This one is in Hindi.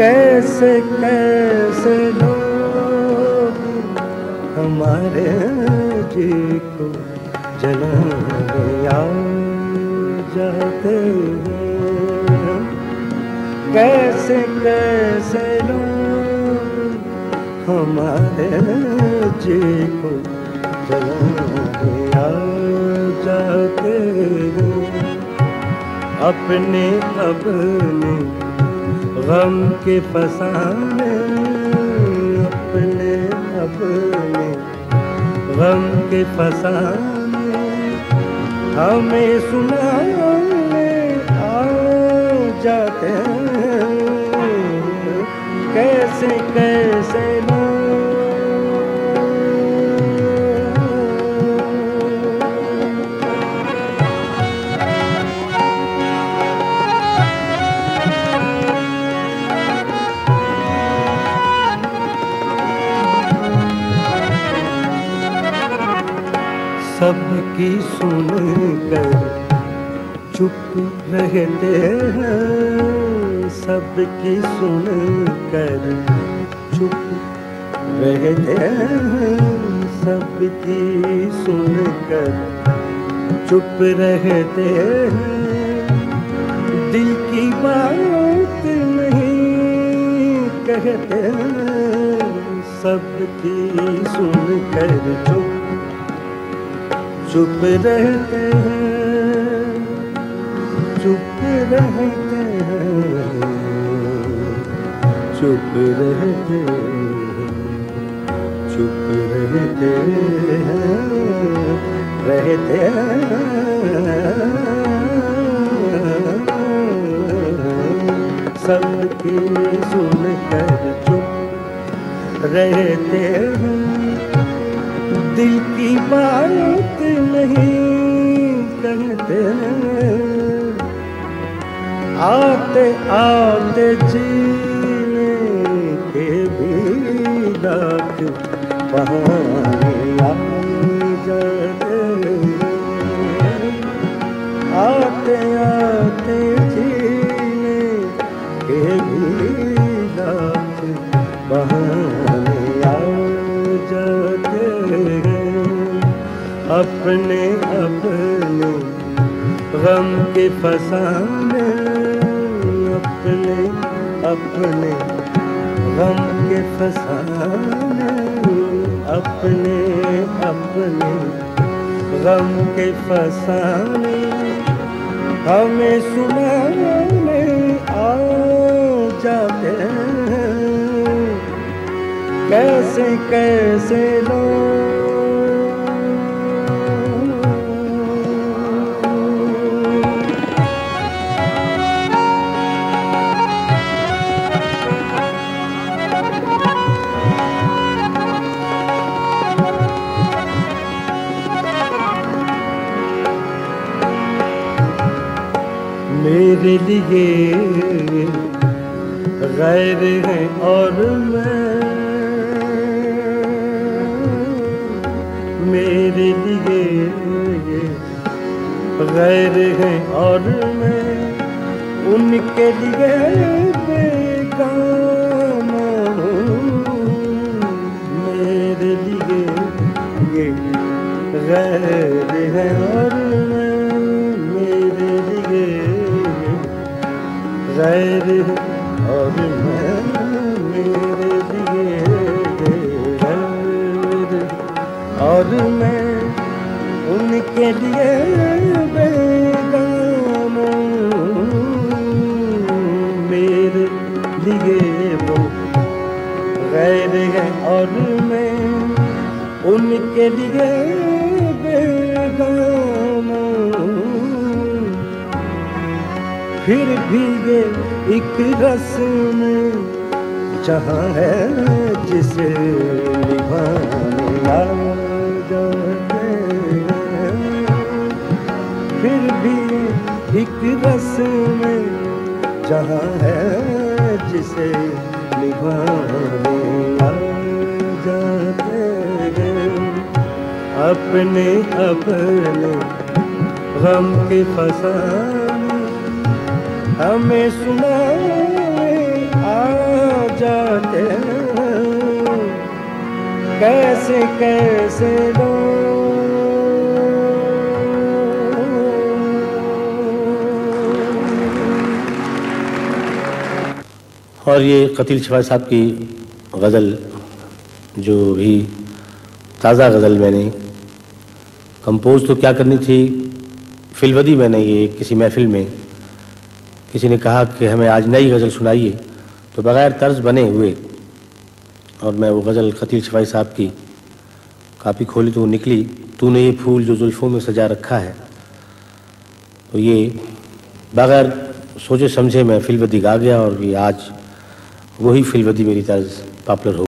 कैसे कैसे लोग हमारे जी को जलाने आ जाते कैसे कैसे लोग हमारे जी को जलाने आ जाते अपने अपने गम के फसाने अपने अपने। गम के फसाने हमें सुनाने आ जाते कैसे कैसे सबकी सुन कर चुप रहते हैं। सबकी सुन कर चुप रहते हैं। सबकी सुन कर चुप रहते हैं। दिल की बात नहीं कहते सबकी सुन कर चुप चुप रहते हैं, चुप रहते हैं, चुप रहते चुप रहते हैं रहते हैं। सबकी सुन कर चुप रहते हैं, दिल की बात कहते आते आते जीने के भी लाख बहाने आ जाते आते आते जीने के भी लाख बहाने आ जाते अपने अपने गम के फसाने, अपने अपने गम के फसाने, अपने अपने गम के फसाने। हमें सुनाने आ जाते कैसे कैसे लोग मेरे लिए गैर है और मैं मेरे लिए गैर है और मैं उनके लिए गैर और मैं मेरे लिए गैर और मैं उनके लिए बेगाम मेरे लिए वो गैर है और मैं उनके लिए बेगाम फिर भी ये एक रस्म जहाँ है जिसे निभाने फिर भी एक रस्म जहाँ है जिसे निभाने जाते अपने अपने गम के फसाने हमें सुनाए आ जाते कैसे कैसे लोग और ये कतील शिवाय साहब की गज़ल, जो भी ताज़ा गज़ल मैंने कंपोज तो क्या करनी थी फिलवदी मैंने ये किसी महफिल में किसी ने कहा कि हमें आज नई गज़ल सुनाइए तो बग़ैर तर्ज बने हुए, और मैं वो गज़ल कतील शिफाई साहब की कापी खोली तो निकली, तूने ये फूल जो जुल्फ़ों में सजा रखा है। तो ये बग़ैर सोचे समझे मैं फिलबदी गा गया, और ये आज वही फिलबदी मेरी तर्ज पॉपुलर हो